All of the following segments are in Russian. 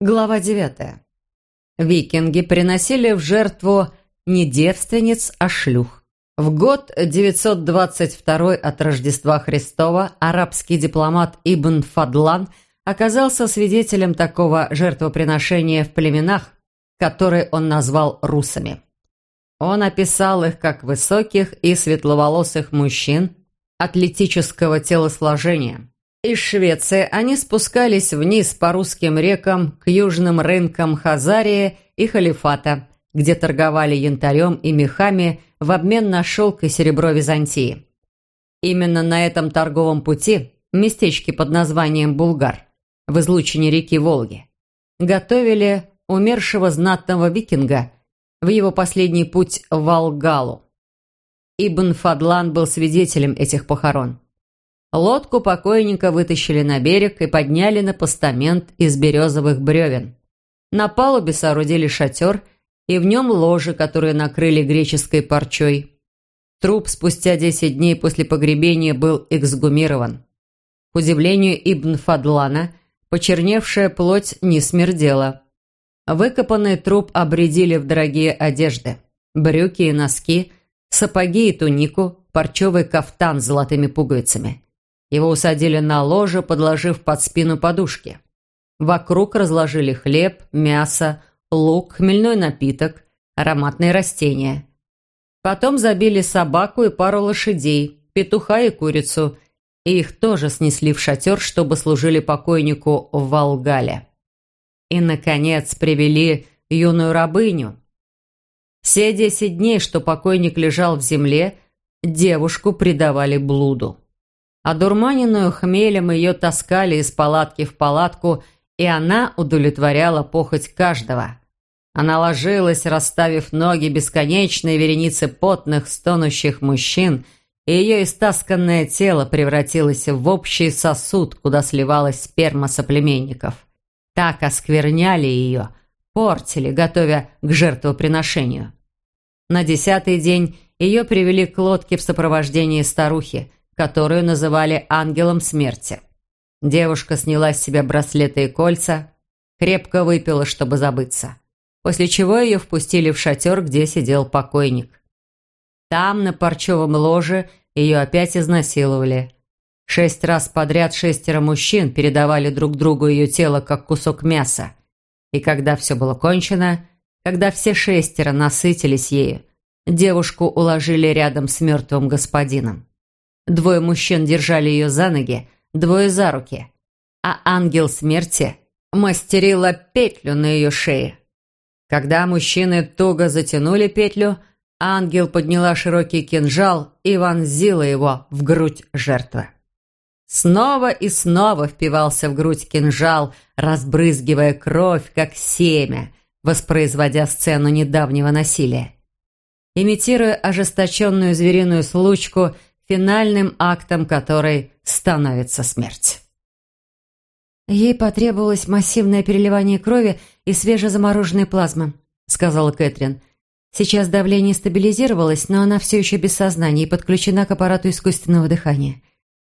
Глава 9. Викинги приносили в жертву не девственниц, а шлюх. В год 922 от Рождества Христова арабский дипломат Ибн Фадлан оказался свидетелем такого жертвоприношения в племенах, которые он назвал русами. Он описал их как высоких и светловолосых мужчин атлетического телосложения – из Швеции они спускались вниз по русским рекам к южным рынкам Хазарии и Халифата, где торговали янтарем и мехами в обмен на шелк и серебро Византии. Именно на этом торговом пути, местечке под названием Булгар, в излучине реки Волги, готовили умершего знатного викинга в его последний путь в Волгалу. Ибн Фадлан был свидетелем этих похорон. Лодку покойника вытащили на берег и подняли на постамент из березовых бревен. На палубе соорудили шатер, и в нем ложе, которое накрыли греческой парчой. Труп спустя десять дней после погребения был эксгумирован. К удивлению Ибн Фадлана, почерневшая плоть не смердела. Выкопанный труп обредили в дорогие одежды. Брюки и носки, сапоги и тунику, парчевый кафтан с золотыми пуговицами. Его усадили на ложе, подложив под спину подушки. Вокруг разложили хлеб, мясо, лук, хмельной напиток, ароматные растения. Потом забили собаку и пару лошадей, петуха и курицу, и их тоже снесли в шатер, чтобы служили покойнику в Волгале. И, наконец, привели юную рабыню. Все десять дней, что покойник лежал в земле, девушку предавали блуду. Одурманенную хмелем ее таскали из палатки в палатку, и она удовлетворяла похоть каждого. Она ложилась, расставив ноги бесконечной вереницы потных, стонущих мужчин, и ее истасканное тело превратилось в общий сосуд, куда сливалась сперма соплеменников. Так оскверняли ее, портили, готовя к жертвоприношению. На десятый день ее привели к лодке в сопровождении старухи – которую называли ангелом смерти. Девушка сняла с себя браслеты и кольца, крепко выпила, чтобы забыться, после чего ее впустили в шатер, где сидел покойник. Там, на парчевом ложе, ее опять изнасиловали. Шесть раз подряд шестеро мужчин передавали друг другу ее тело, как кусок мяса. И когда все было кончено, когда все шестеро насытились ею, девушку уложили рядом с мертвым господином. Двое мужчин держали ее за ноги, двое за руки. А ангел смерти мастерила петлю на ее шее. Когда мужчины туго затянули петлю, ангел подняла широкий кинжал и вонзила его в грудь жертвы. Снова и снова впивался в грудь кинжал, разбрызгивая кровь, как семя, воспроизводя сцену недавнего насилия. Имитируя ожесточенную звериную случку, финальным актом которой становится смерть. «Ей потребовалось массивное переливание крови и свежезамороженной плазмы», сказала Кэтрин. «Сейчас давление стабилизировалось, но она все еще без сознания и подключена к аппарату искусственного дыхания.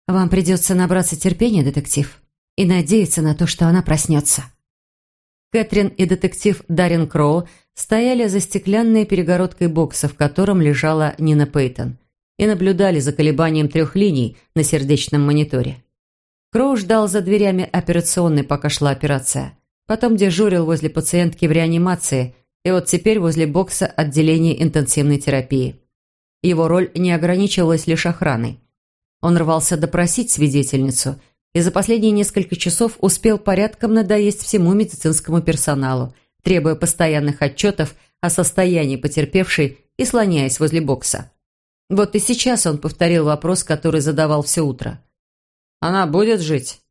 Вам придется набраться терпения, детектив, и надеяться на то, что она проснется». Кэтрин и детектив Даррен Кроу стояли за стеклянной перегородкой бокса, в котором лежала Нина Пейтон – и наблюдали за колебанием трех линий на сердечном мониторе. Кроу ждал за дверями операционной, пока шла операция. Потом дежурил возле пациентки в реанимации и вот теперь возле бокса отделения интенсивной терапии. Его роль не ограничивалась лишь охраной. Он рвался допросить свидетельницу и за последние несколько часов успел порядком надоесть всему медицинскому персоналу, требуя постоянных отчетов о состоянии потерпевшей и слоняясь возле бокса. Вот и сейчас он повторил вопрос, который задавал все утро. «Она будет жить?»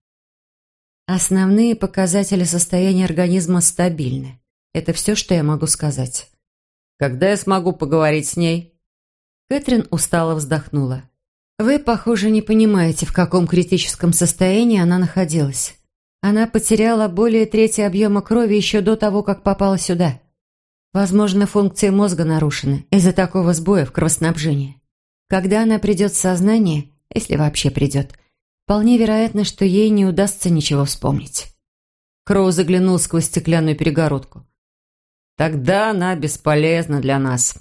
Основные показатели состояния организма стабильны. Это все, что я могу сказать. Когда я смогу поговорить с ней? Кэтрин устало вздохнула. Вы, похоже, не понимаете, в каком критическом состоянии она находилась. Она потеряла более трети объема крови еще до того, как попала сюда. Возможно, функции мозга нарушены из-за такого сбоя в кровоснабжении. Когда она придет в сознание, если вообще придет, вполне вероятно, что ей не удастся ничего вспомнить. Кроу заглянул сквозь стеклянную перегородку. «Тогда она бесполезна для нас».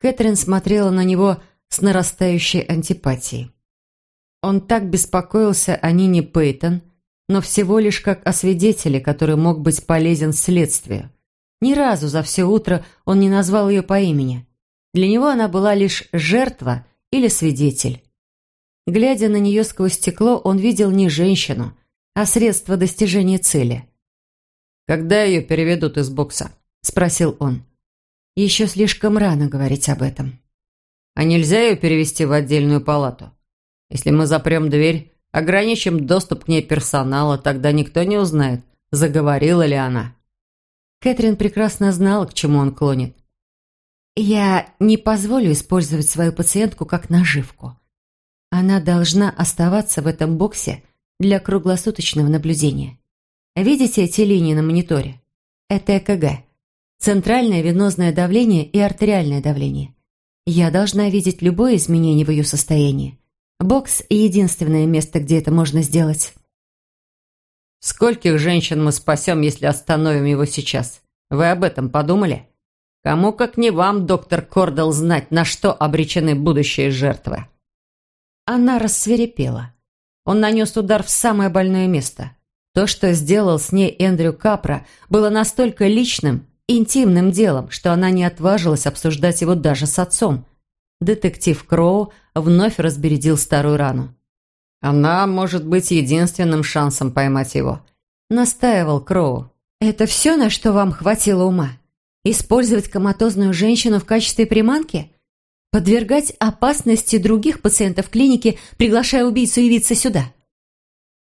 Кэтрин смотрела на него с нарастающей антипатией. Он так беспокоился о Нине Пейтон, но всего лишь как о свидетеле, который мог быть полезен следствию. Ни разу за все утро он не назвал ее по имени. Для него она была лишь жертва или свидетель. Глядя на нее сквозь стекло, он видел не женщину, а средство достижения цели. «Когда ее переведут из бокса?» – спросил он. «Еще слишком рано говорить об этом». «А нельзя ее перевести в отдельную палату? Если мы запрем дверь, ограничим доступ к ней персонала, тогда никто не узнает, заговорила ли она». Кэтрин прекрасно знала, к чему он клонит. «Я не позволю использовать свою пациентку как наживку. Она должна оставаться в этом боксе для круглосуточного наблюдения. Видите эти линии на мониторе? Это ЭКГ. Центральное венозное давление и артериальное давление. Я должна видеть любое изменение в ее состоянии. Бокс – единственное место, где это можно сделать. Скольких женщин мы спасем, если остановим его сейчас? Вы об этом подумали? Кому, как не вам, доктор Кордел, знать, на что обречены будущие жертвы?» Она рассверепела. Он нанес удар в самое больное место. То, что сделал с ней Эндрю Капра, было настолько личным, интимным делом, что она не отважилась обсуждать его даже с отцом. Детектив Кроу вновь разбередил старую рану. Она может быть единственным шансом поймать его. Настаивал Кроу. «Это все, на что вам хватило ума? Использовать коматозную женщину в качестве приманки? Подвергать опасности других пациентов клиники, приглашая убийцу явиться сюда?»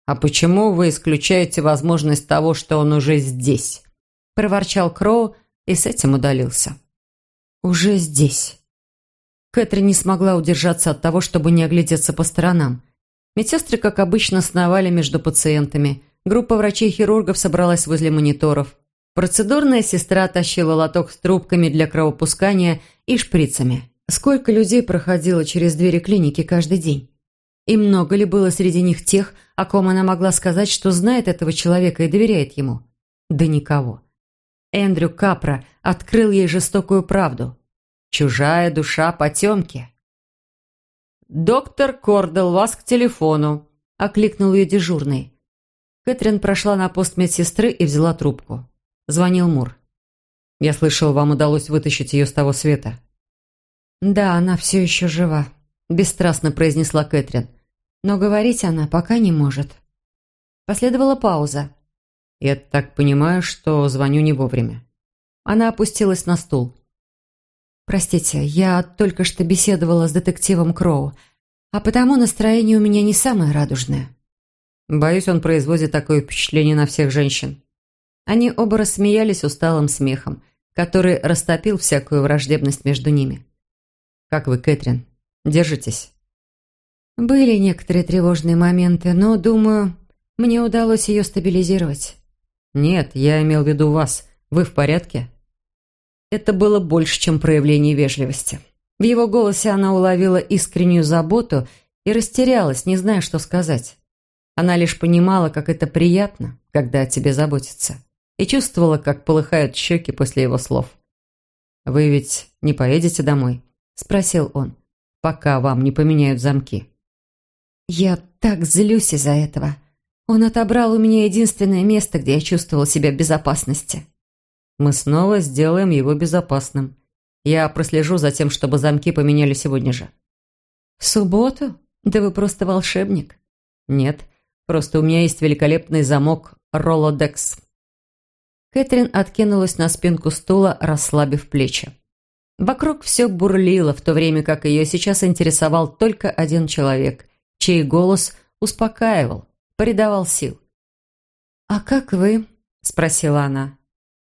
«А почему вы исключаете возможность того, что он уже здесь?» проворчал Кроу и с этим удалился. «Уже здесь». Кэтрин не смогла удержаться от того, чтобы не оглядеться по сторонам. Медсестры, как обычно, сновали между пациентами. Группа врачей-хирургов собралась возле мониторов. Процедурная сестра тащила лоток с трубками для кровопускания и шприцами. Сколько людей проходило через двери клиники каждый день? И много ли было среди них тех, о ком она могла сказать, что знает этого человека и доверяет ему? Да никого. Эндрю Капра открыл ей жестокую правду. Чужая душа потемки. «Доктор Кордел, вас к телефону», – окликнул ее дежурный. Кэтрин прошла на пост медсестры и взяла трубку. Звонил Мур. «Я слышал, вам удалось вытащить ее с того света». «Да, она все еще жива», – бесстрастно произнесла Кэтрин. «Но говорить она пока не может». Последовала пауза. «Я так понимаю, что звоню не вовремя». Она опустилась на стул. «Простите, я только что беседовала с детективом Кроу, а потому настроение у меня не самое радужное». Боюсь, он производит такое впечатление на всех женщин. Они оба рассмеялись усталым смехом, который растопил всякую враждебность между ними. «Как вы, Кэтрин? Держитесь?» Были некоторые тревожные моменты, но, думаю, мне удалось ее стабилизировать. «Нет, я имел в виду вас. Вы в порядке?» Это было больше, чем проявление вежливости. В его голосе она уловила искреннюю заботу и растерялась, не зная, что сказать. Она лишь понимала, как это приятно, когда о тебе заботятся, и чувствовала, как полыхают щеки после его слов. «Вы ведь не поедете домой?» – спросил он, – «пока вам не поменяют замки». «Я так злюсь из-за этого. Он отобрал у меня единственное место, где я чувствовала себя в безопасности». Мы снова сделаем его безопасным. Я прослежу за тем, чтобы замки поменяли сегодня же». «В субботу? Да вы просто волшебник». «Нет, просто у меня есть великолепный замок Ролодекс». Кэтрин откинулась на спинку стула, расслабив плечи. Вокруг все бурлило, в то время как ее сейчас интересовал только один человек, чей голос успокаивал, придавал сил. «А как вы?» – спросила она.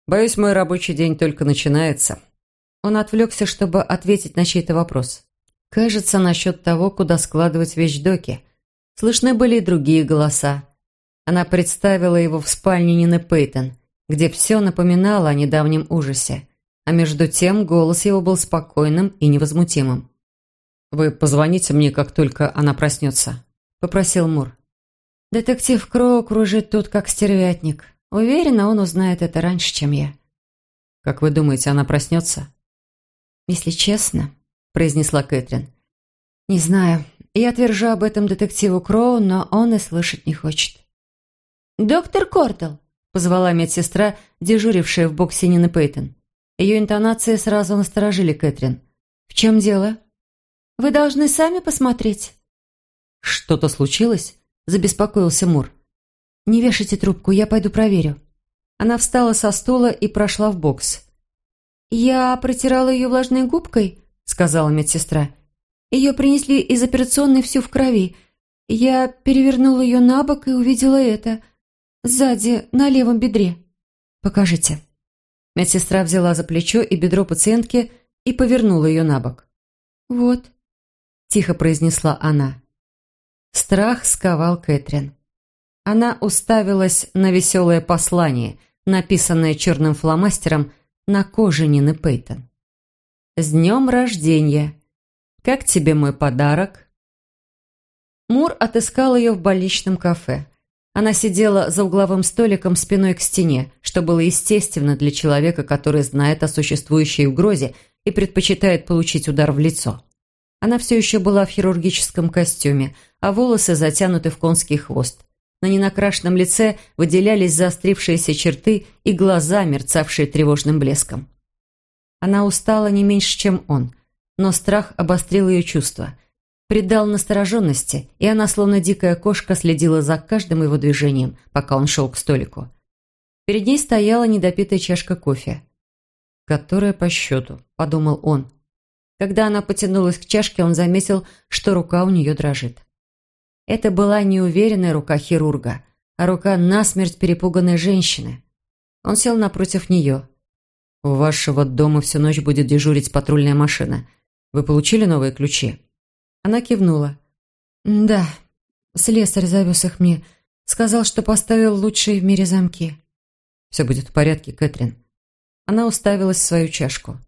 Боюсь, мой рабочий день только начинается. Он отвлекся, чтобы ответить на чей-то вопрос. Кажется, насчет того, куда складывать вещдоки. Слышны были и другие голоса. Она представила его в спальне Нины Пейтон, где все напоминало о недавнем ужасе. А между тем голос его был спокойным и невозмутимым. «Вы позвоните мне, как только она проснется», — попросил Мур. «Детектив Кроу кружит тут, как стервятник. Уверена, он узнает это раньше, чем я. Как вы думаете, она проснется? Если честно, произнесла Кэтрин. Не знаю. Я твержу об этом детективу Кроу, но он и слышать не хочет. «Доктор Кортел!» – позвала медсестра, дежурившая в боксе Нины Пейтон. Ее интонации сразу насторожили Кэтрин. «В чем дело?» «Вы должны сами посмотреть». «Что-то случилось?» – забеспокоился Мур. «Не вешайте трубку, я пойду проверю». Она встала со стула и прошла в бокс. «Я протирала ее влажной губкой», — сказала медсестра. «Ее принесли из операционной всю в крови. Я перевернула ее на бок и увидела это. Сзади, на левом бедре. Покажите». Медсестра взяла за плечо и бедро пациентки и повернула ее на бок. «Вот», — тихо произнесла она. Страх сковал Кэтрин. Она уставилась на веселое послание, написанное черным фломастером на коже Нины Пейтон. «С днем рождения! Как тебе мой подарок?» Мур отыскал ее в больничном кафе. Она сидела за угловым столиком спиной к стене, что было естественно для человека, который знает о существующей угрозе и предпочитает получить удар в лицо. Она все еще была в хирургическом костюме, а волосы затянуты в конский хвост. На ненакрашенном лице выделялись заострившиеся черты и глаза, мерцавшие тревожным блеском. Она устала не меньше, чем он, но страх обострил ее чувства, придал настороженности, и она, словно дикая кошка, следила за каждым его движением, пока он шел к столику. Перед ней стояла недопитая чашка кофе. «Которая по счету», — подумал он. Когда она потянулась к чашке, он заметил, что рука у нее дрожит. Это была не уверенная рука хирурга, а рука насмерть перепуганной женщины. Он сел напротив нее. «У вашего дома всю ночь будет дежурить патрульная машина. Вы получили новые ключи?» Она кивнула. «Да, слесарь завез их мне. Сказал, что поставил лучшие в мире замки». «Все будет в порядке, Кэтрин». Она уставилась в свою чашку.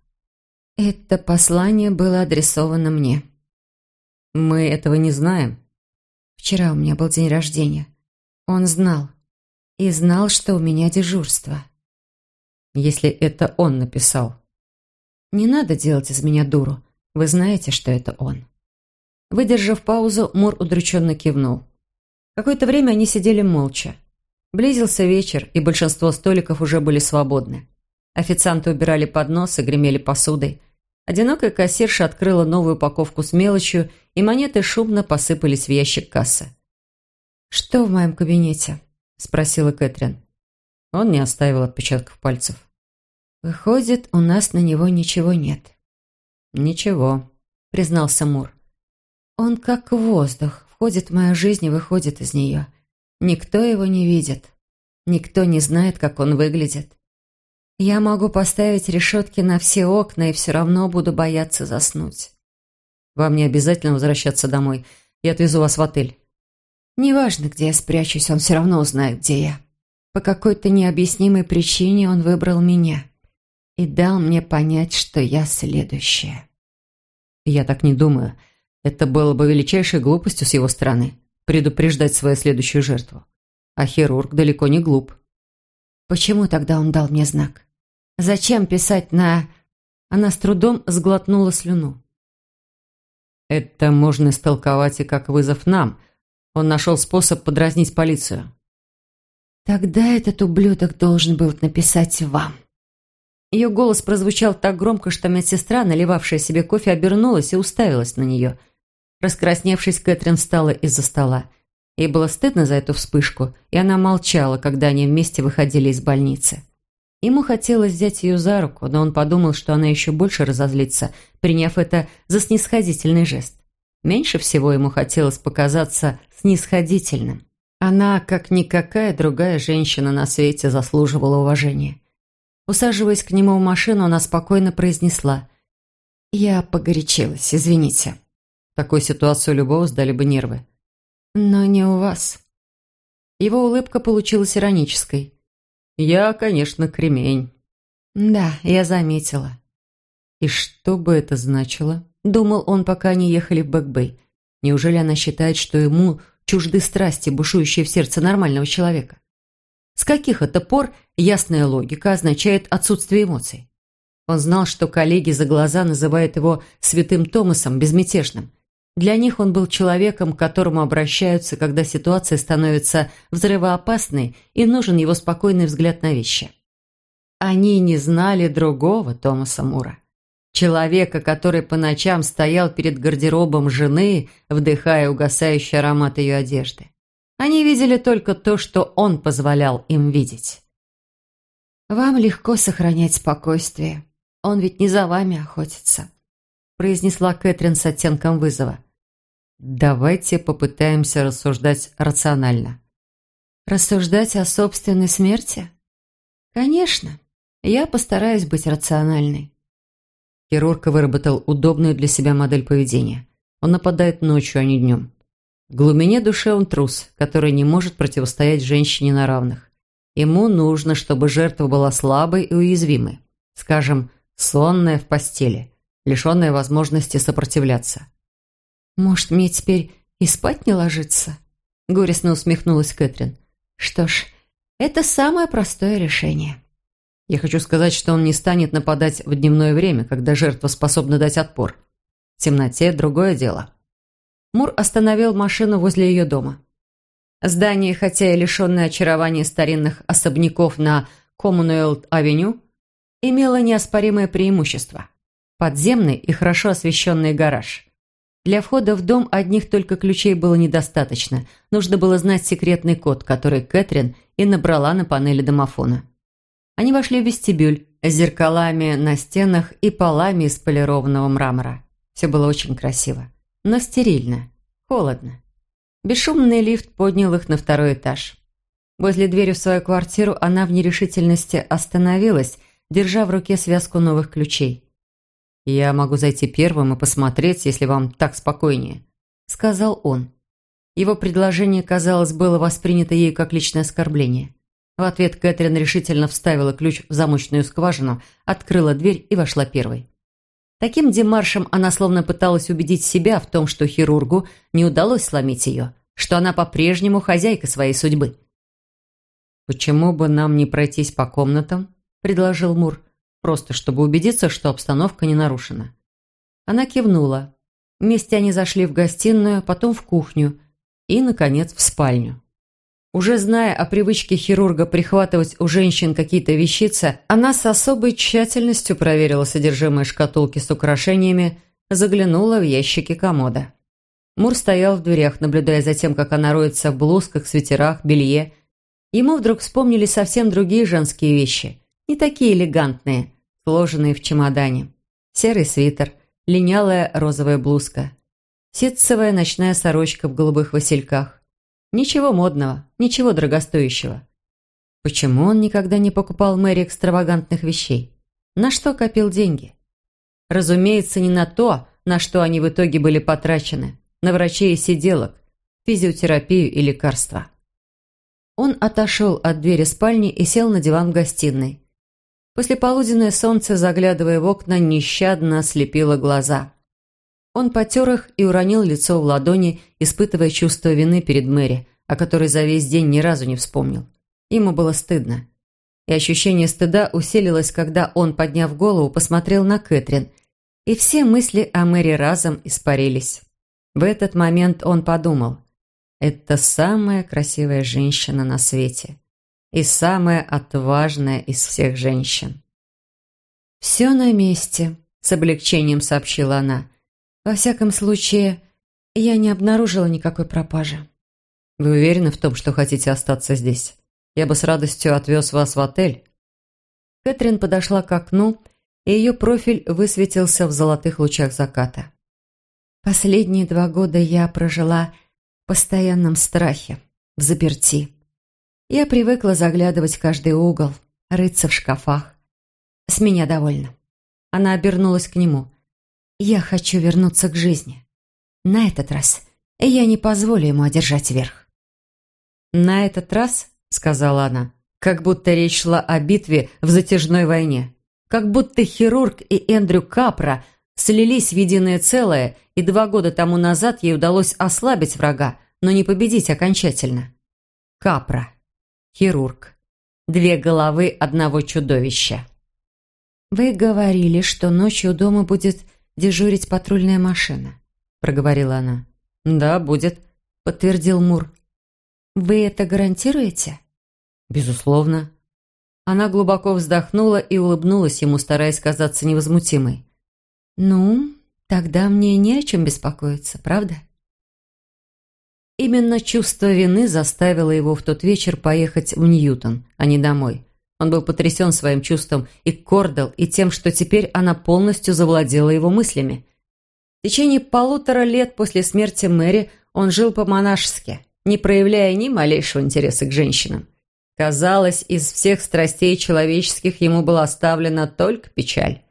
«Это послание было адресовано мне». «Мы этого не знаем», Вчера у меня был день рождения. Он знал. И знал, что у меня дежурство. Если это он написал. Не надо делать из меня дуру. Вы знаете, что это он. Выдержав паузу, Мур удрученно кивнул. Какое-то время они сидели молча. Близился вечер, и большинство столиков уже были свободны. Официанты убирали подносы, гремели посудой. Одинокая кассирша открыла новую упаковку с мелочью, и монеты шумно посыпались в ящик кассы. «Что в моем кабинете?» – спросила Кэтрин. Он не оставил отпечатков пальцев. «Выходит, у нас на него ничего нет». «Ничего», – признался Мур. «Он как воздух, входит в мою жизнь и выходит из нее. Никто его не видит. Никто не знает, как он выглядит. Я могу поставить решетки на все окна и все равно буду бояться заснуть. Вам не обязательно возвращаться домой. Я отвезу вас в отель. Неважно, где я спрячусь, он все равно узнает, где я. По какой-то необъяснимой причине он выбрал меня и дал мне понять, что я следующая. Я так не думаю. Это было бы величайшей глупостью с его стороны предупреждать свою следующую жертву. А хирург далеко не глуп. Почему тогда он дал мне знак? Зачем писать на...» Она с трудом сглотнула слюну. «Это можно истолковать и как вызов нам. Он нашел способ подразнить полицию». «Тогда этот ублюдок должен был написать вам». Ее голос прозвучал так громко, что медсестра, наливавшая себе кофе, обернулась и уставилась на нее. Раскрасневшись, Кэтрин встала из-за стола. Ей было стыдно за эту вспышку, и она молчала, когда они вместе выходили из больницы. Ему хотелось взять ее за руку, но он подумал, что она еще больше разозлится, приняв это за снисходительный жест. Меньше всего ему хотелось показаться снисходительным. Она, как никакая другая женщина на свете, заслуживала уважения. Усаживаясь к нему в машину, она спокойно произнесла «Я погорячилась, извините». Ситуации у любого сдали бы нервы. «Но не у вас». Его улыбка получилась иронической. «Я, конечно, кремень». «Да, я заметила». «И что бы это значило?» Думал он, пока они ехали в Бэкбэй. Неужели она считает, что ему чужды страсти, бушующие в сердце нормального человека? С каких это пор ясная логика означает отсутствие эмоций? Он знал, что коллеги за глаза называют его святым Томасом, безмятежным. Для них он был человеком, к которому обращаются, когда ситуация становится взрывоопасной и нужен его спокойный взгляд на вещи. Они не знали другого Томаса Мура. Человека, который по ночам стоял перед гардеробом жены, вдыхая угасающий аромат ее одежды. Они видели только то, что он позволял им видеть. «Вам легко сохранять спокойствие. Он ведь не за вами охотится», произнесла Кэтрин с оттенком вызова. «Давайте попытаемся рассуждать рационально». «Рассуждать о собственной смерти?» «Конечно. Я постараюсь быть рациональной». Хирург выработал удобную для себя модель поведения. Он нападает ночью, а не днем. В глубине души он трус, который не может противостоять женщине на равных. Ему нужно, чтобы жертва была слабой и уязвимой. Скажем, сонная в постели, лишенная возможности сопротивляться. «Может, мне теперь и спать не ложиться?» Горестно усмехнулась Кэтрин. «Что ж, это самое простое решение». Я хочу сказать, что он не станет нападать в дневное время, когда жертва способна дать отпор. В темноте другое дело. Мур остановил машину возле ее дома. Здание, хотя и лишенное очарования старинных особняков на Коммунуэлт-авеню, имело неоспоримое преимущество – подземный и хорошо освещенный гараж. Для входа в дом одних только ключей было недостаточно. Нужно было знать секретный код, который Кэтрин и набрала на панели домофона. Они вошли в вестибюль с зеркалами на стенах и полами из полированного мрамора. Все было очень красиво, но стерильно, холодно. Бесшумный лифт поднял их на второй этаж. Возле двери в свою квартиру она в нерешительности остановилась, держа в руке связку новых ключей. «Я могу зайти первым и посмотреть, если вам так спокойнее», — сказал он. Его предложение, казалось, было воспринято ею как личное оскорбление. В ответ Кэтрин решительно вставила ключ в замочную скважину, открыла дверь и вошла первой. Таким демаршем она словно пыталась убедить себя в том, что хирургу не удалось сломить ее, что она по-прежнему хозяйка своей судьбы. «Почему бы нам не пройтись по комнатам?» – предложил Мур просто чтобы убедиться, что обстановка не нарушена. Она кивнула. Вместе они зашли в гостиную, потом в кухню и, наконец, в спальню. Уже зная о привычке хирурга прихватывать у женщин какие-то вещицы, она с особой тщательностью проверила содержимое шкатулки с украшениями, заглянула в ящики комода. Мур стоял в дверях, наблюдая за тем, как она роется в блузках, свитерах, белье. Ему вдруг вспомнили совсем другие женские вещи, не такие элегантные, сложенные в чемодане. Серый свитер, линялая розовая блузка, ситцевая ночная сорочка в голубых васильках. Ничего модного, ничего дорогостоящего. Почему он никогда не покупал Мэри экстравагантных вещей? На что копил деньги? Разумеется, не на то, на что они в итоге были потрачены. На врачей и сиделок, физиотерапию и лекарства. Он отошел от двери спальни и сел на диван в гостиной. Послеполуденное солнце, заглядывая в окна, нещадно ослепило глаза. Он потер их и уронил лицо в ладони, испытывая чувство вины перед Мэри, о которой за весь день ни разу не вспомнил. Ему было стыдно. И ощущение стыда усилилось, когда он, подняв голову, посмотрел на Кэтрин, и все мысли о Мэри разом испарились. В этот момент он подумал, «Это самая красивая женщина на свете и самая отважная из всех женщин. «Все на месте», — с облегчением сообщила она. «Во всяком случае, я не обнаружила никакой пропажи». «Вы уверены в том, что хотите остаться здесь? Я бы с радостью отвез вас в отель». Кэтрин подошла к окну, и ее профиль высветился в золотых лучах заката. «Последние два года я прожила в постоянном страхе, в заперти. Я привыкла заглядывать в каждый угол, рыться в шкафах. С меня довольно. Она обернулась к нему. Я хочу вернуться к жизни. На этот раз я не позволю ему одержать верх. «На этот раз», — сказала она, как будто речь шла о битве в затяжной войне, как будто хирург и Эндрю Капра слились в единое целое, и два года тому назад ей удалось ослабить врага, но не победить окончательно. Капра хирург, две головы одного чудовища. «Вы говорили, что ночью у дома будет дежурить патрульная машина», — проговорила она. «Да, будет», — подтвердил Мур. «Вы это гарантируете?» «Безусловно». Она глубоко вздохнула и улыбнулась ему, стараясь казаться невозмутимой. «Ну, тогда мне не о чем беспокоиться, правда?» Именно чувство вины заставило его в тот вечер поехать в Ньютон, а не домой. Он был потрясен своим чувством и Кордал, и тем, что теперь она полностью завладела его мыслями. В течение полутора лет после смерти Мэри он жил по-монашески, не проявляя ни малейшего интереса к женщинам. Казалось, из всех страстей человеческих ему была оставлена только печаль.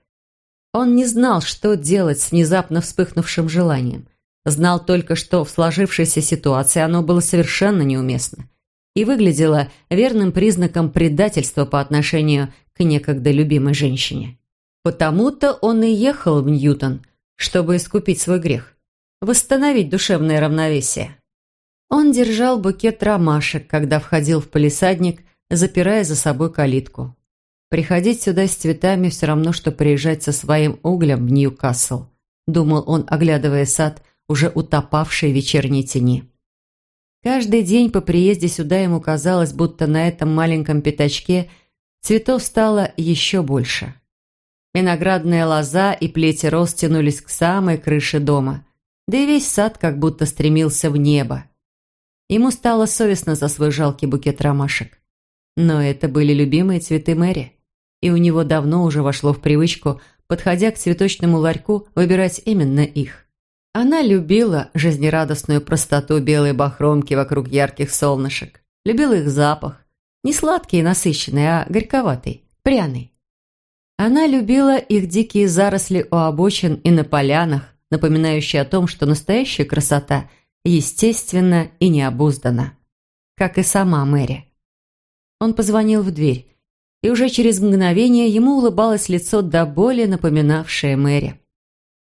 Он не знал, что делать с внезапно вспыхнувшим желанием. Знал только, что в сложившейся ситуации оно было совершенно неуместно и выглядело верным признаком предательства по отношению к некогда любимой женщине. Потому-то он и ехал в Ньютон, чтобы искупить свой грех, восстановить душевное равновесие. Он держал букет ромашек, когда входил в палисадник, запирая за собой калитку. Приходить сюда с цветами все равно, что приезжать со своим углем в Ньюкасл, думал он, оглядывая сад – уже утопавшей в вечерней тени. Каждый день по приезде сюда ему казалось, будто на этом маленьком пятачке цветов стало еще больше. Виноградная лоза и плети роз тянулись к самой крыше дома, да и весь сад как будто стремился в небо. Ему стало совестно за свой жалкий букет ромашек. Но это были любимые цветы Мэри, и у него давно уже вошло в привычку, подходя к цветочному ларьку, выбирать именно их. Она любила жизнерадостную простоту белой бахромки вокруг ярких солнышек. Любила их запах. Не сладкий и насыщенный, а горьковатый, пряный. Она любила их дикие заросли у обочин и на полянах, напоминающие о том, что настоящая красота естественна и необуздана. Как и сама Мэри. Он позвонил в дверь, и уже через мгновение ему улыбалось лицо до боли, напоминавшее Мэри.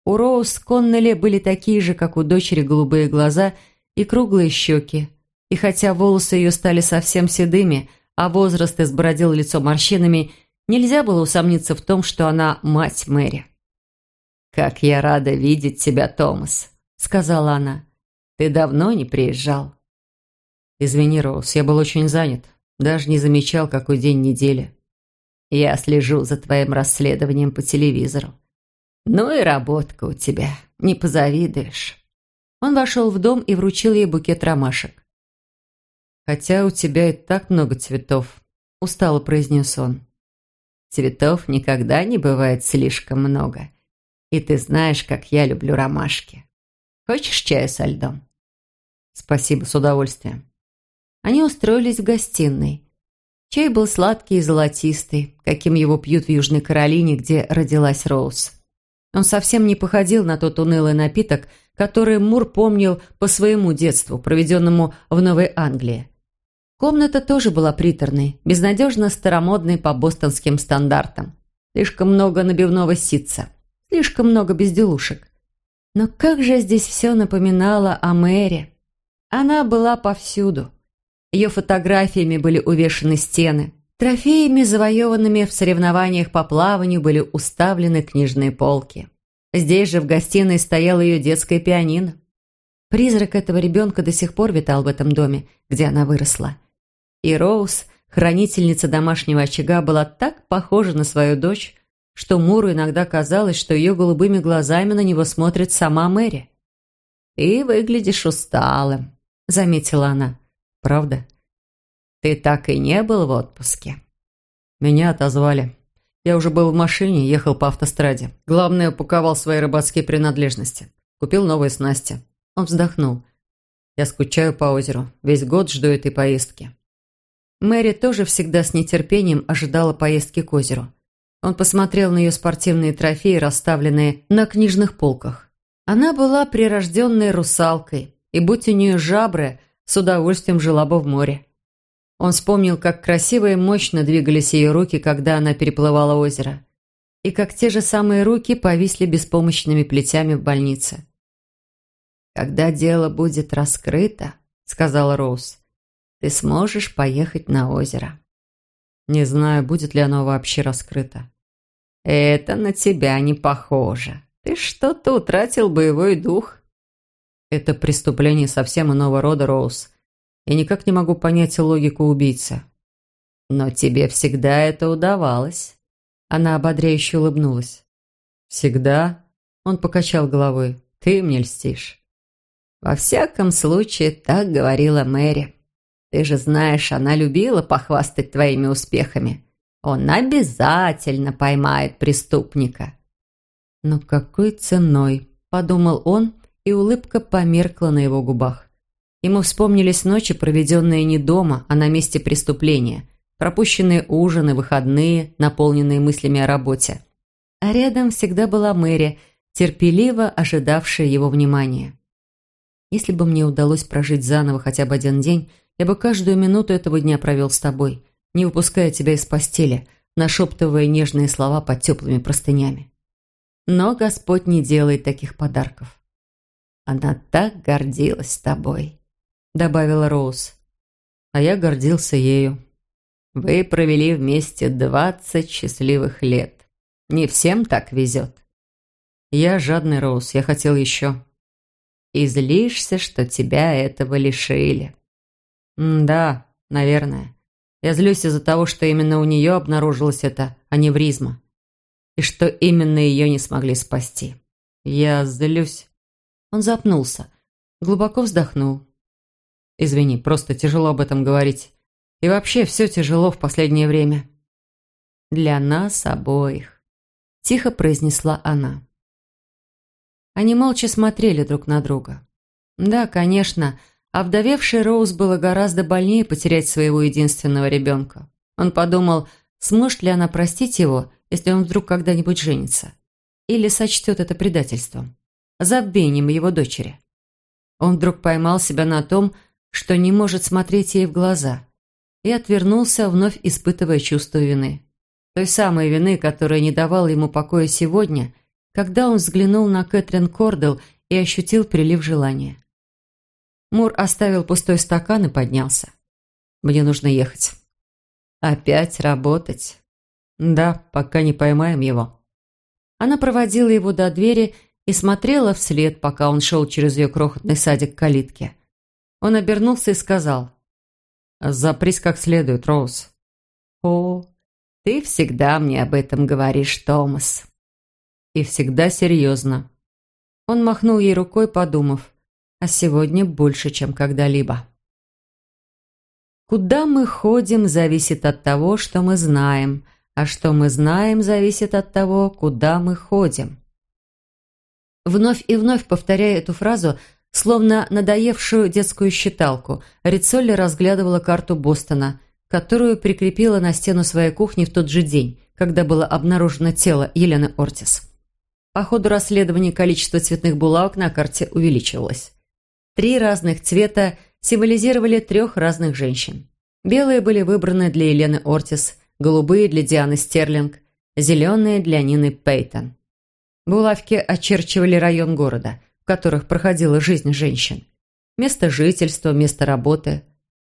У Роуз Коннелли были такие же, как у дочери, голубые глаза и круглые щеки. И хотя волосы ее стали совсем седыми, а возраст избородил лицо морщинами, нельзя было усомниться в том, что она мать Мэри. «Как я рада видеть тебя, Томас», — сказала она. «Ты давно не приезжал». «Извини, Роуз, я был очень занят. Даже не замечал, какой день недели. Я слежу за твоим расследованием по телевизору. «Ну и работка у тебя, не позавидуешь». Он вошел в дом и вручил ей букет ромашек. «Хотя у тебя и так много цветов», – устало произнес он. «Цветов никогда не бывает слишком много. И ты знаешь, как я люблю ромашки. Хочешь чаю со льдом?» «Спасибо, с удовольствием». Они устроились в гостиной. Чай был сладкий и золотистый, каким его пьют в Южной Каролине, где родилась Роуз. Он совсем не походил на тот унылый напиток, который Мур помнил по своему детству, проведенному в Новой Англии. Комната тоже была приторной, безнадежно старомодной по бостонским стандартам. Слишком много набивного ситца, слишком много безделушек. Но как же здесь все напоминало о Мэри. Она была повсюду. Ее фотографиями были увешаны стены, Трофеями, завоеванными в соревнованиях по плаванию, были уставлены книжные полки. Здесь же в гостиной стояла ее детская пианино. Призрак этого ребенка до сих пор витал в этом доме, где она выросла. И Роуз, хранительница домашнего очага, была так похожа на свою дочь, что Муру иногда казалось, что ее голубыми глазами на него смотрит сама Мэри. «Ты выглядишь усталым», — заметила она. «Правда?» Ты так и не был в отпуске?» Меня отозвали. Я уже был в машине, ехал по автостраде. Главное, упаковал свои рыбацкие принадлежности. Купил новые снасти. Он вздохнул. Я скучаю по озеру. Весь год жду этой поездки. Мэри тоже всегда с нетерпением ожидала поездки к озеру. Он посмотрел на ее спортивные трофеи, расставленные на книжных полках. Она была прирожденной русалкой, и будь у нее жабры, с удовольствием жила бы в море. Он вспомнил, как красиво и мощно двигались ее руки, когда она переплывала озеро. И как те же самые руки повисли беспомощными плетями в больнице. «Когда дело будет раскрыто», — сказала Роуз, — «ты сможешь поехать на озеро». Не знаю, будет ли оно вообще раскрыто. Это на тебя не похоже. Ты что-то утратил боевой дух. Это преступление совсем иного рода, Роуз. Я никак не могу понять логику убийцы. Но тебе всегда это удавалось. Она ободряюще улыбнулась. «Всегда?» Он покачал головой. «Ты мне льстишь». «Во всяком случае, так говорила Мэри. Ты же знаешь, она любила похвастать твоими успехами. Он обязательно поймает преступника». «Но какой ценой?» – подумал он, и улыбка померкла на его губах. Ему вспомнились ночи, проведенные не дома, а на месте преступления, пропущенные ужины, выходные, наполненные мыслями о работе. А рядом всегда была Мэри, терпеливо ожидавшая его внимания. Если бы мне удалось прожить заново хотя бы один день, я бы каждую минуту этого дня провел с тобой, не выпуская тебя из постели, нашептывая нежные слова под теплыми простынями. Но Господь не делает таких подарков. Она так гордилась тобой, добавила Роуз. А я гордился ею. Вы провели вместе двадцать счастливых лет. Не всем так везет. Я жадный, Роуз, я хотел еще. И злишься, что тебя этого лишили. М да, наверное. Я злюсь из-за того, что именно у нее обнаружилась эта аневризма. И что именно ее не смогли спасти. Я злюсь. Он запнулся, глубоко вздохнул. Извини, просто тяжело об этом говорить. И вообще все тяжело в последнее время. Для нас обоих, тихо произнесла она. Они молча смотрели друг на друга. Да, конечно, вдовевшей Роуз было гораздо больнее потерять своего единственного ребенка. Он подумал, сможет ли она простить его, если он вдруг когда-нибудь женится. Или сочтет это предательством, забвением его дочери. Он вдруг поймал себя на том, что не может смотреть ей в глаза, и отвернулся, вновь испытывая чувство вины. Той самой вины, которая не давала ему покоя сегодня, когда он взглянул на Кэтрин Кордел и ощутил прилив желания. Мур оставил пустой стакан и поднялся. «Мне нужно ехать». «Опять работать?» «Да, пока не поймаем его». Она проводила его до двери и смотрела вслед, пока он шел через ее крохотный садик к калитке. Он обернулся и сказал, «Запрись как следует, Роуз». «О, ты всегда мне об этом говоришь, Томас». «И всегда серьезно». Он махнул ей рукой, подумав, а сегодня больше, чем когда-либо. Куда мы ходим, зависит от того, что мы знаем, а что мы знаем, зависит от того, куда мы ходим. Вновь и вновь повторяя эту фразу, словно надоевшую детскую считалку, Рицолли разглядывала карту Бостона, которую прикрепила на стену своей кухни в тот же день, когда было обнаружено тело Елены Ортис. По ходу расследования количество цветных булавок на карте увеличивалось. Три разных цвета символизировали трех разных женщин. Белые были выбраны для Елены Ортис, голубые для Дианы Стерлинг, зеленые для Нины Пейтон. Булавки очерчивали район города, которых проходила жизнь женщин. Место жительства, место работы,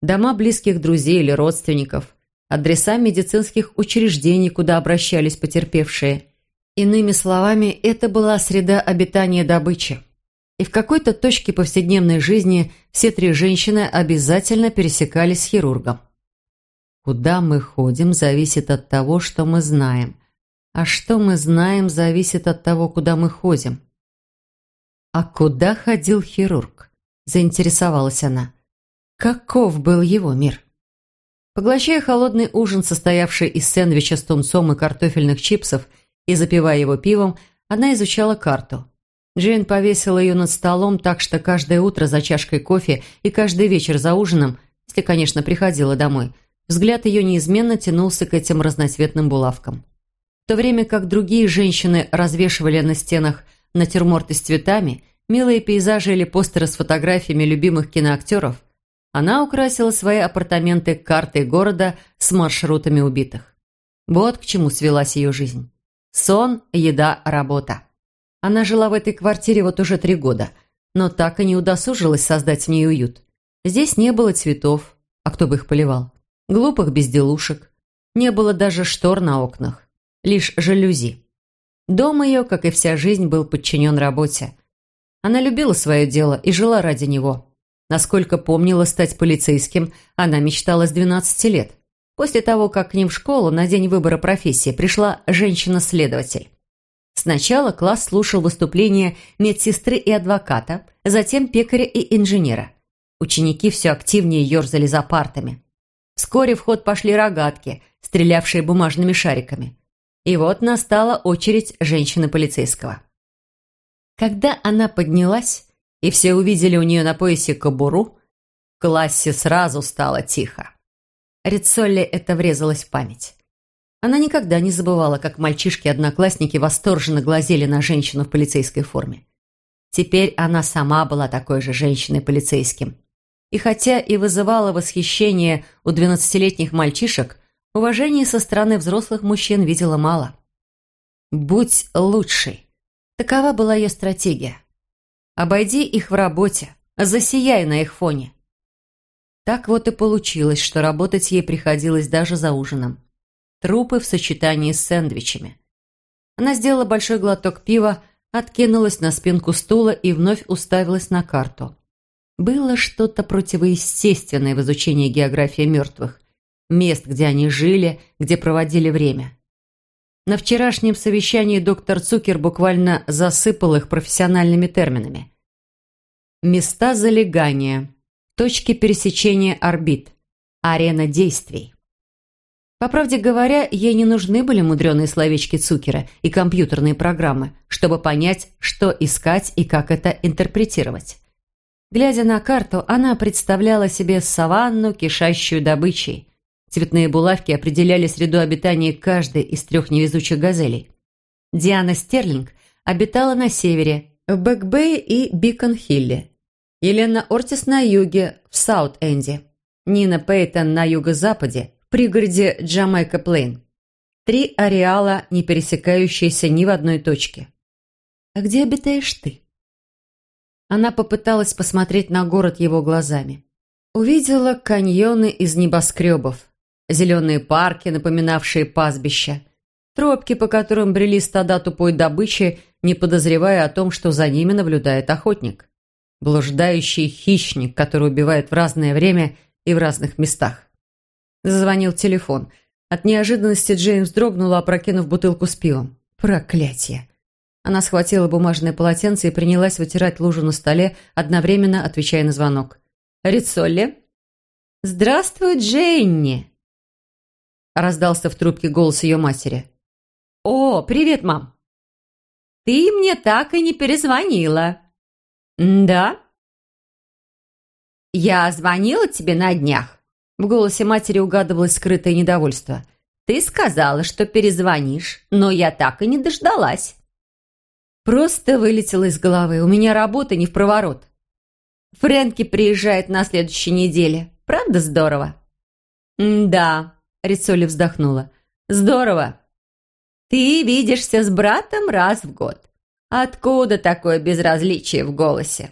дома близких друзей или родственников, адреса медицинских учреждений, куда обращались потерпевшие. Иными словами, это была среда обитания добычи и в какой-то точке повседневной жизни все три женщины обязательно пересекались с хирургом. Куда мы ходим, зависит от того, что мы знаем. А что мы знаем, зависит от того, куда мы ходим. «А куда ходил хирург?» – заинтересовалась она. «Каков был его мир?» Поглощая холодный ужин, состоявший из сэндвича с тунцом и картофельных чипсов, и запивая его пивом, она изучала карту – Джейн повесила ее над столом так, что каждое утро за чашкой кофе и каждый вечер за ужином, если, конечно, приходила домой, взгляд ее неизменно тянулся к этим разноцветным булавкам. В то время как другие женщины развешивали на стенах натюрморты с цветами, милые пейзажи или постеры с фотографиями любимых киноактеров, она украсила свои апартаменты картой города с маршрутами убитых. Вот к чему свелась ее жизнь. Сон, еда, работа. Она жила в этой квартире вот уже три года, но так и не удосужилась создать в ней уют. Здесь не было цветов, а кто бы их поливал? Глупых безделушек. Не было даже штор на окнах, лишь жалюзи. Дом ее, как и вся жизнь, был подчинен работе. Она любила свое дело и жила ради него. Насколько помнила стать полицейским, она мечтала с 12 лет. После того, как к ним в школу на день выбора профессии пришла женщина-следователь. Сначала класс слушал выступления медсестры и адвоката, затем пекаря и инженера. Ученики все активнее ерзали за партами. Вскоре в ход пошли рогатки, стрелявшие бумажными шариками. И вот настала очередь женщины-полицейского. Когда она поднялась, и все увидели у нее на поясе кобуру, в классе сразу стало тихо. Рицолли это врезалось в память. Она никогда не забывала, как мальчишки-одноклассники восторженно глазели на женщину в полицейской форме. Теперь она сама была такой же женщиной-полицейским. И хотя и вызывала восхищение у двенадцатилетних мальчишек, Уважения со стороны взрослых мужчин видела мало. «Будь лучшей». Такова была ее стратегия. Обойди их в работе, засияй на их фоне. Так вот и получилось, что работать ей приходилось даже за ужином. Трупы в сочетании с сэндвичами. Она сделала большой глоток пива, откинулась на спинку стула и вновь уставилась на карту. Было что-то противоестественное в изучении географии мертвых, мест, где они жили, где проводили время. На вчерашнем совещании доктор Цукер буквально засыпал их профессиональными терминами. Места залегания, точки пересечения орбит, арена действий. По правде говоря, ей не нужны были мудреные словечки Цукера и компьютерные программы, чтобы понять, что искать и как это интерпретировать. Глядя на карту, она представляла себе саванну, кишащую добычей, Цветные булавки определяли среду обитания каждой из трех невезучих газелей. Диана Стерлинг обитала на севере, в Бэкбэе и Бикон-Хилле. Елена Ортис на юге, в Саут-Энде. Нина Пейтон на юго-западе, в пригороде Джамайка-Плейн. Три ареала, не пересекающиеся ни в одной точке. «А где обитаешь ты?» Она попыталась посмотреть на город его глазами. Увидела каньоны из небоскребов, зеленые парки, напоминавшие пастбища, тропки, по которым брели стада тупой добычи, не подозревая о том, что за ними наблюдает охотник. Блуждающий хищник, который убивает в разное время и в разных местах. Зазвонил телефон. От неожиданности Джеймс дрогнула, опрокинув бутылку с пивом. Проклятие! Она схватила бумажное полотенце и принялась вытирать лужу на столе, одновременно отвечая на звонок. «Рицолли?» «Здравствуй, Дженни!» Раздался в трубке голос ее матери. «О, привет, мам!» «Ты мне так и не перезвонила». «Да?» «Я звонила тебе на днях». В голосе матери угадывалось скрытое недовольство. «Ты сказала, что перезвонишь, но я так и не дождалась». Просто вылетело из головы. У меня работа не в проворот. Фрэнки приезжает на следующей неделе. Правда здорово? «Да», Рицоли вздохнула. «Здорово. Ты видишься с братом раз в год. Откуда такое безразличие в голосе?»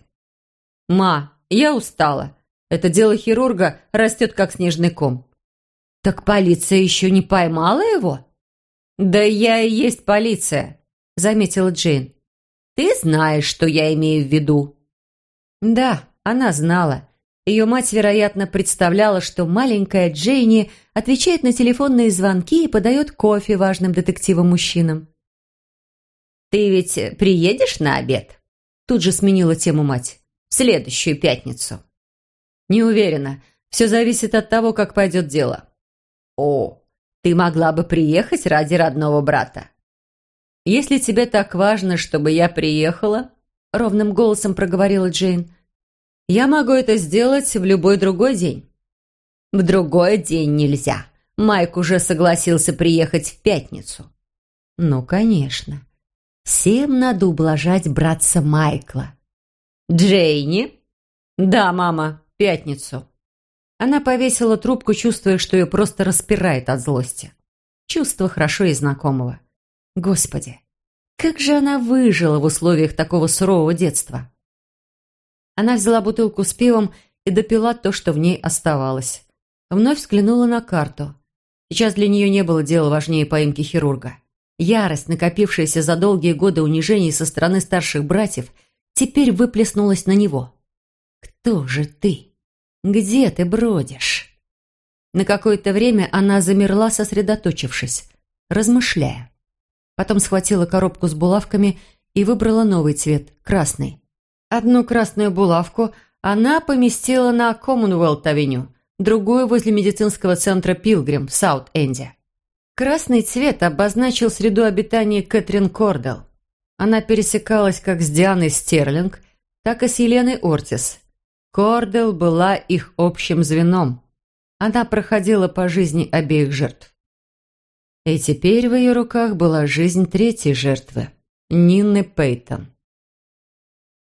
«Ма, я устала. Это дело хирурга растет, как снежный ком». «Так полиция еще не поймала его?» «Да я и есть полиция», — заметила Джейн. «Ты знаешь, что я имею в виду». Да, она знала. Ее мать, вероятно, представляла, что маленькая Джейни отвечает на телефонные звонки и подает кофе важным детективам-мужчинам. «Ты ведь приедешь на обед?» Тут же сменила тему мать. «В следующую пятницу». «Не уверена. Все зависит от того, как пойдет дело». «О, ты могла бы приехать ради родного брата». «Если тебе так важно, чтобы я приехала», — ровным голосом проговорила Джейн, я могу это сделать в любой другой день». «В другой день нельзя. Майк уже согласился приехать в пятницу». «Ну, конечно. Всем надо ублажать братца Майкла». «Джейни?» «Да, мама, пятницу». Она повесила трубку, чувствуя, что ее просто распирает от злости. Чувство хорошо и знакомого. Господи, как же она выжила в условиях такого сурового детства. Она взяла бутылку с пивом и допила то, что в ней оставалось. Вновь взглянула на карту. Сейчас для нее не было дела важнее поимки хирурга. Ярость, накопившаяся за долгие годы унижений со стороны старших братьев, теперь выплеснулась на него. «Кто же ты? Где ты бродишь?» На какое-то время она замерла, сосредоточившись, размышляя. Потом схватила коробку с булавками и выбрала новый цвет – красный. Одну красную булавку она поместила на Коммонуэлт-авеню, другую возле медицинского центра «Пилгрим» в Саут-Энде. Красный цвет обозначил среду обитания Кэтрин Кордел. Она пересекалась как с Дианой Стерлинг, так и с Еленой Ортис. Кордел была их общим звеном. Она проходила по жизни обеих жертв. И теперь в ее руках была жизнь третьей жертвы – Нинны Пейтон.